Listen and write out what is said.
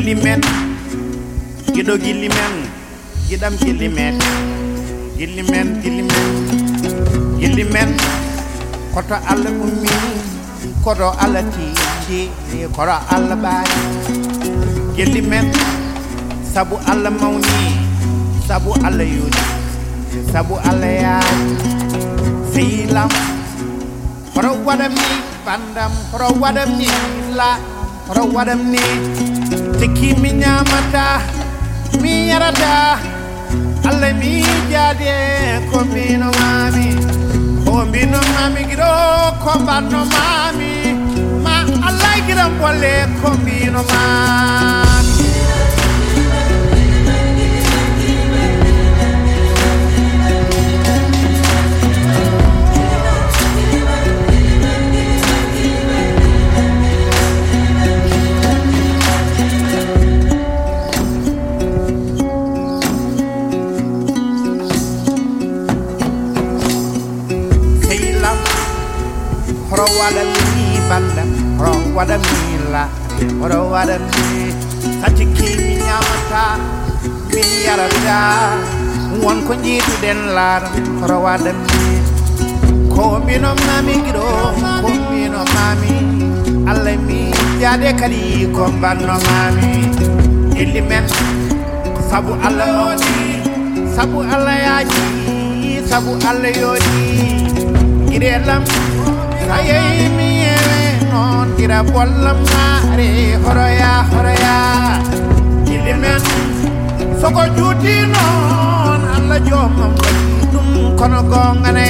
gilli men. Giɗo gilli men. Giɗam gilli men. Gilli men gilli men. Gilli men. Koto allah ummi koto allah tiidi koto allah ɓaari gilli men. Sabu allah mawni sabu allah yoni sabu allah yaani sehilam koto waɗami bandam. Koto waɗami la. Koto waɗami tekki mi ñamata mi yarata allah mi jaade ko mbino mami ko mbino mami giɗo ko mbanno mami ma allah giɗam bolle ko mbino mami horo waɗami bandam horo waɗami la horo waɗami satiki mi ñamata mi yarata wonko jiituɗen laaram horo waɗami ko mbino mami giɗo ko mbino mami allah mi jaade kadi ko mbanno mami illi men sabu allah mawni sabu allah yaaji sabu allah yooɗi giɗelam sa yeyi mi yewe noon gira horoya illi men soko juuti noon allah joomam waɗi ɗum kono gongane